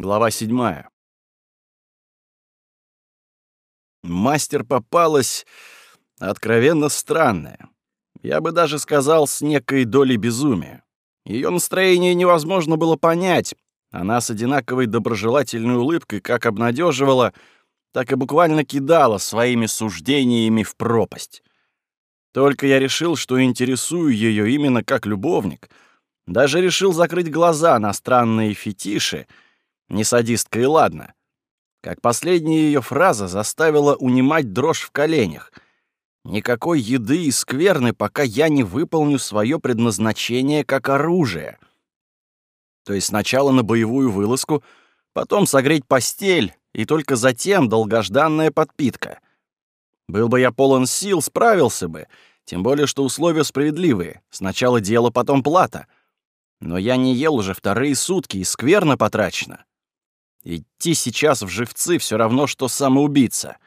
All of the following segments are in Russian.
Глава седьмая. Мастер попалась откровенно странная. Я бы даже сказал, с некой долей безумия. Ее настроение невозможно было понять. Она с одинаковой доброжелательной улыбкой как обнадеживала, так и буквально кидала своими суждениями в пропасть. Только я решил, что интересую ее именно как любовник. Даже решил закрыть глаза на странные фетиши — не садистка и ладно. Как последняя ее фраза заставила унимать дрожь в коленях. Никакой еды и скверны, пока я не выполню свое предназначение как оружие. То есть сначала на боевую вылазку, потом согреть постель, и только затем долгожданная подпитка. Был бы я полон сил, справился бы, тем более что условия справедливые. Сначала дело, потом плата. Но я не ел уже вторые сутки, и скверно потрачено. Идти сейчас в живцы все равно, что самоубийца.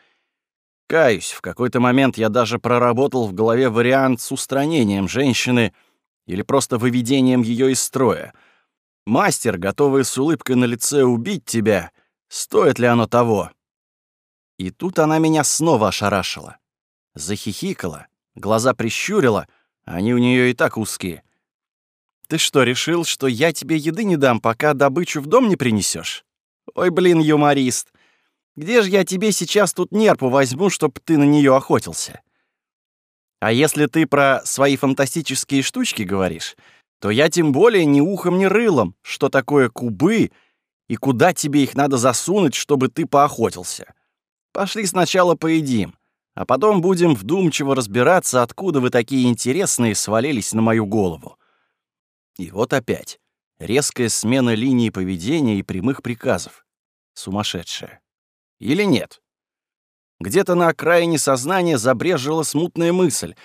Каюсь, в какой-то момент я даже проработал в голове вариант с устранением женщины или просто выведением ее из строя. Мастер, готовый с улыбкой на лице убить тебя, стоит ли оно того? И тут она меня снова ошарашила. Захихикала, глаза прищурила, они у нее и так узкие. «Ты что, решил, что я тебе еды не дам, пока добычу в дом не принесешь? Ой, блин, юморист. Где же я тебе сейчас тут нерпу возьму, чтоб ты на нее охотился? А если ты про свои фантастические штучки говоришь, то я тем более ни ухом, ни рылом, что такое кубы и куда тебе их надо засунуть, чтобы ты поохотился. Пошли сначала поедим, а потом будем вдумчиво разбираться, откуда вы такие интересные свалились на мою голову. И вот опять. Резкая смена линии поведения и прямых приказов. Сумасшедшая. Или нет? Где-то на окраине сознания забрежила смутная мысль.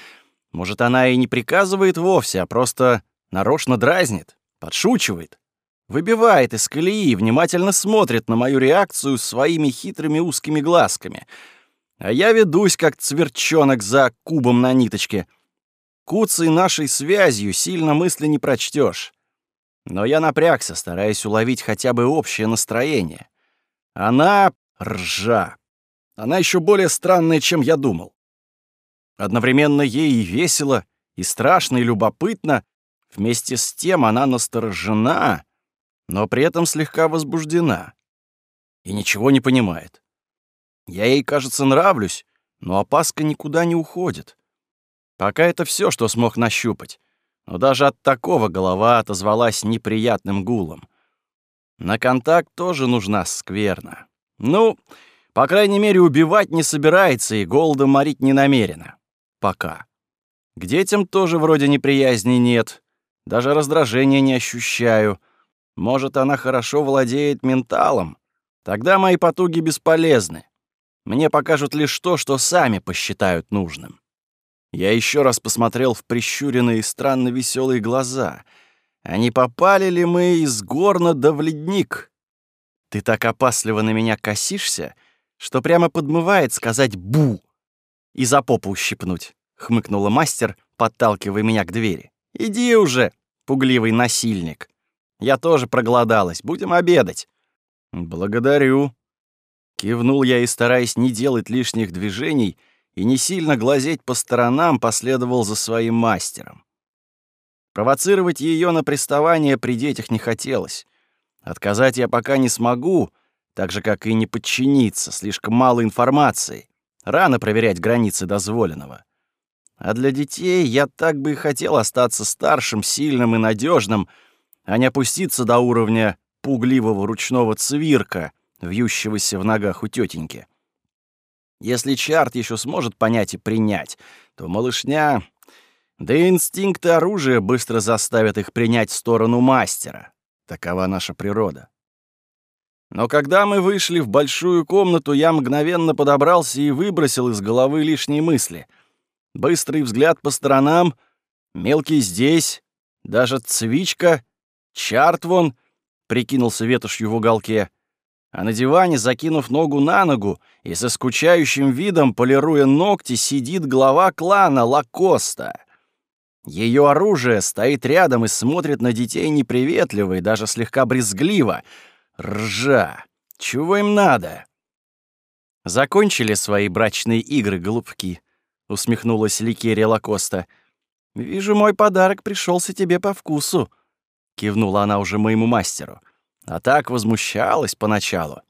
Может, она и не приказывает вовсе, а просто нарочно дразнит, подшучивает, выбивает из колеи и внимательно смотрит на мою реакцию своими хитрыми узкими глазками. А я ведусь, как цверчонок за кубом на ниточке. Куцей нашей связью сильно мысли не прочтешь. Но я напрягся, стараясь уловить хотя бы общее настроение. Она — ржа. Она еще более странная, чем я думал. Одновременно ей и весело, и страшно, и любопытно. Вместе с тем она насторожена, но при этом слегка возбуждена. И ничего не понимает. Я ей, кажется, нравлюсь, но опаска никуда не уходит. Пока это все, что смог нащупать но даже от такого голова отозвалась неприятным гулом. На контакт тоже нужна скверна. Ну, по крайней мере, убивать не собирается и голодом морить не намерена. Пока. К детям тоже вроде неприязни нет. Даже раздражения не ощущаю. Может, она хорошо владеет менталом? Тогда мои потуги бесполезны. Мне покажут лишь то, что сами посчитают нужным. Я еще раз посмотрел в прищуренные странно веселые глаза. А не попали ли мы из горна да в ледник? Ты так опасливо на меня косишься, что прямо подмывает сказать «бу» и за попу ущипнуть, — хмыкнула мастер, подталкивая меня к двери. «Иди уже, пугливый насильник. Я тоже проголодалась, будем обедать». «Благодарю», — кивнул я и, стараясь не делать лишних движений, — и не сильно глазеть по сторонам последовал за своим мастером. Провоцировать ее на приставание при детях не хотелось. Отказать я пока не смогу, так же, как и не подчиниться, слишком мало информации. Рано проверять границы дозволенного. А для детей я так бы и хотел остаться старшим, сильным и надежным, а не опуститься до уровня пугливого ручного цвирка, вьющегося в ногах у тетеньки. Если Чарт еще сможет понять и принять, то малышня... Да и инстинкты оружия быстро заставят их принять сторону мастера. Такова наша природа. Но когда мы вышли в большую комнату, я мгновенно подобрался и выбросил из головы лишние мысли. Быстрый взгляд по сторонам, мелкий здесь, даже цвичка, чарт вон, прикинулся ветошью в уголке а на диване, закинув ногу на ногу и со скучающим видом, полируя ногти, сидит глава клана Лакоста. Ее оружие стоит рядом и смотрит на детей неприветливо и даже слегка брезгливо, Ржа! Чего им надо?» «Закончили свои брачные игры, голубки», — усмехнулась Ликерия Лакоста. «Вижу, мой подарок пришелся тебе по вкусу», — кивнула она уже моему мастеру. А так возмущалась поначалу.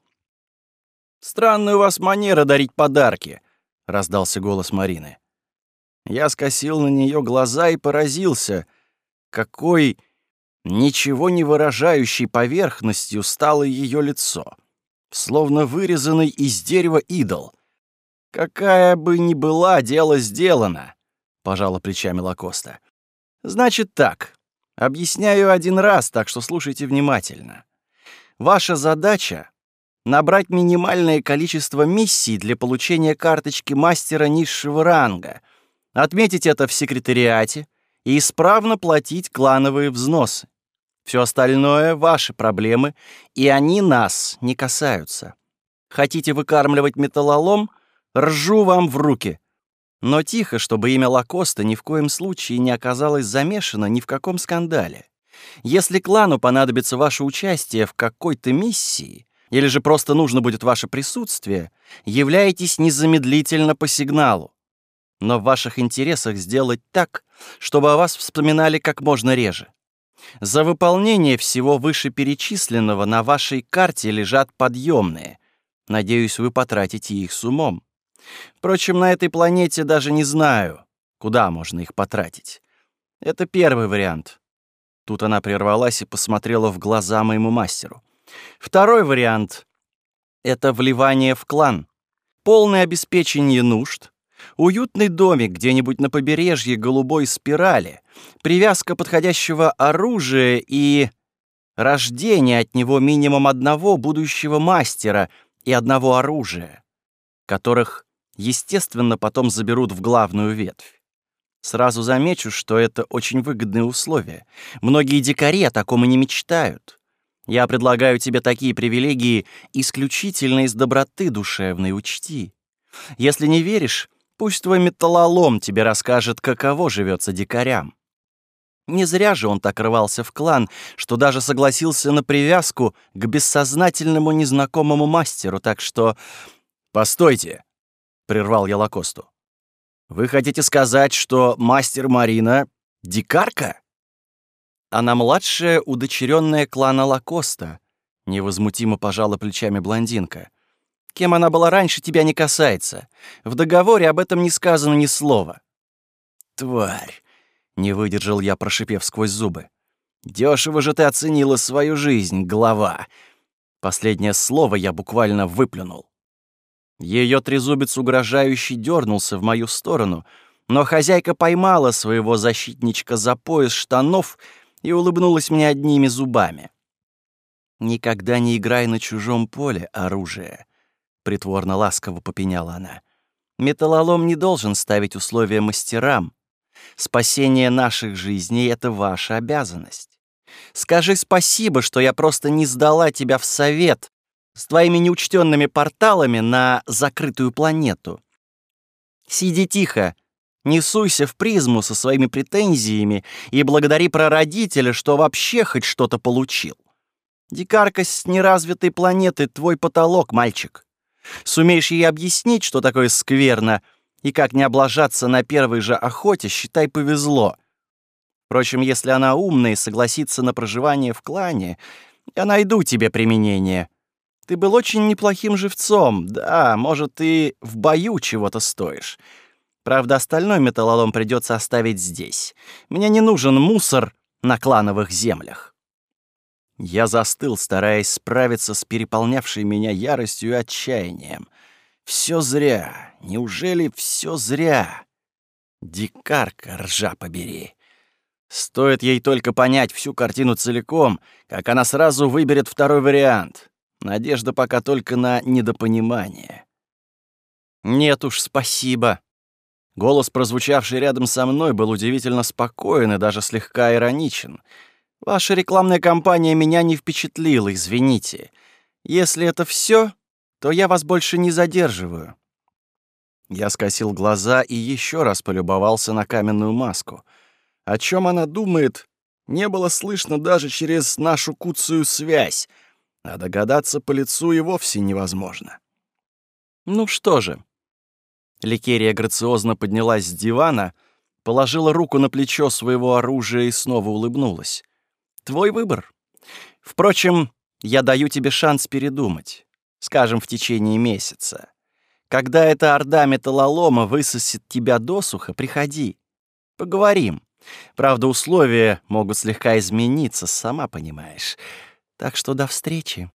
«Странная у вас манера дарить подарки», — раздался голос Марины. Я скосил на нее глаза и поразился, какой ничего не выражающей поверхностью стало ее лицо, словно вырезанный из дерева идол. «Какая бы ни была, дело сделано», — пожала плечами Лакоста. «Значит так, объясняю один раз, так что слушайте внимательно. Ваша задача — набрать минимальное количество миссий для получения карточки мастера низшего ранга, отметить это в секретариате и исправно платить клановые взносы. Все остальное — ваши проблемы, и они нас не касаются. Хотите выкармливать металлолом? Ржу вам в руки. Но тихо, чтобы имя Лакоста ни в коем случае не оказалось замешано ни в каком скандале. Если клану понадобится ваше участие в какой-то миссии, или же просто нужно будет ваше присутствие, являйтесь незамедлительно по сигналу. Но в ваших интересах сделать так, чтобы о вас вспоминали как можно реже. За выполнение всего вышеперечисленного на вашей карте лежат подъемные. Надеюсь, вы потратите их с умом. Впрочем, на этой планете даже не знаю, куда можно их потратить. Это первый вариант. Тут она прервалась и посмотрела в глаза моему мастеру. Второй вариант — это вливание в клан. Полное обеспечение нужд, Уютный домик где-нибудь на побережье голубой спирали, привязка подходящего оружия и рождение от него минимум одного будущего мастера и одного оружия, которых, естественно, потом заберут в главную ветвь. Сразу замечу, что это очень выгодные условия. Многие дикари о таком и не мечтают. Я предлагаю тебе такие привилегии исключительно из доброты душевной, учти. Если не веришь, Пусть твой металлолом тебе расскажет, каково живется дикарям. Не зря же он так рвался в клан, что даже согласился на привязку к бессознательному незнакомому мастеру, так что... «Постойте!» — прервал я Лакосту. «Вы хотите сказать, что мастер Марина — дикарка?» «Она младшая, удочеренная клана Лакоста», — невозмутимо пожала плечами блондинка. Кем она была раньше, тебя не касается. В договоре об этом не сказано ни слова». «Тварь!» — не выдержал я, прошипев сквозь зубы. «Дёшево же ты оценила свою жизнь, глава!» Последнее слово я буквально выплюнул. Ее трезубец угрожающе дернулся в мою сторону, но хозяйка поймала своего защитничка за пояс штанов и улыбнулась мне одними зубами. «Никогда не играй на чужом поле оружие притворно ласково попеняла она. Металлолом не должен ставить условия мастерам. Спасение наших жизней — это ваша обязанность. Скажи спасибо, что я просто не сдала тебя в совет с твоими неучтенными порталами на закрытую планету. Сиди тихо, не суйся в призму со своими претензиями и благодари прародителя, что вообще хоть что-то получил. Дикарка с неразвитой планеты — твой потолок, мальчик. Сумеешь ей объяснить, что такое скверно, и как не облажаться на первой же охоте, считай, повезло. Впрочем, если она умная и согласится на проживание в клане, я найду тебе применение. Ты был очень неплохим живцом, да, может, и в бою чего-то стоишь. Правда, остальной металлолом придется оставить здесь. Мне не нужен мусор на клановых землях. Я застыл, стараясь справиться с переполнявшей меня яростью и отчаянием. Все зря. Неужели все зря? Дикарка, ржа побери. Стоит ей только понять всю картину целиком, как она сразу выберет второй вариант. Надежда пока только на недопонимание. «Нет уж, спасибо». Голос, прозвучавший рядом со мной, был удивительно спокоен и даже слегка ироничен — Ваша рекламная кампания меня не впечатлила, извините. Если это все, то я вас больше не задерживаю». Я скосил глаза и еще раз полюбовался на каменную маску. О чем она думает, не было слышно даже через нашу куцую связь. А догадаться по лицу и вовсе невозможно. Ну что же. Ликерия грациозно поднялась с дивана, положила руку на плечо своего оружия и снова улыбнулась. Твой выбор. Впрочем, я даю тебе шанс передумать. Скажем, в течение месяца. Когда эта орда металлолома высосет тебя досуха, приходи. Поговорим. Правда, условия могут слегка измениться, сама понимаешь. Так что до встречи.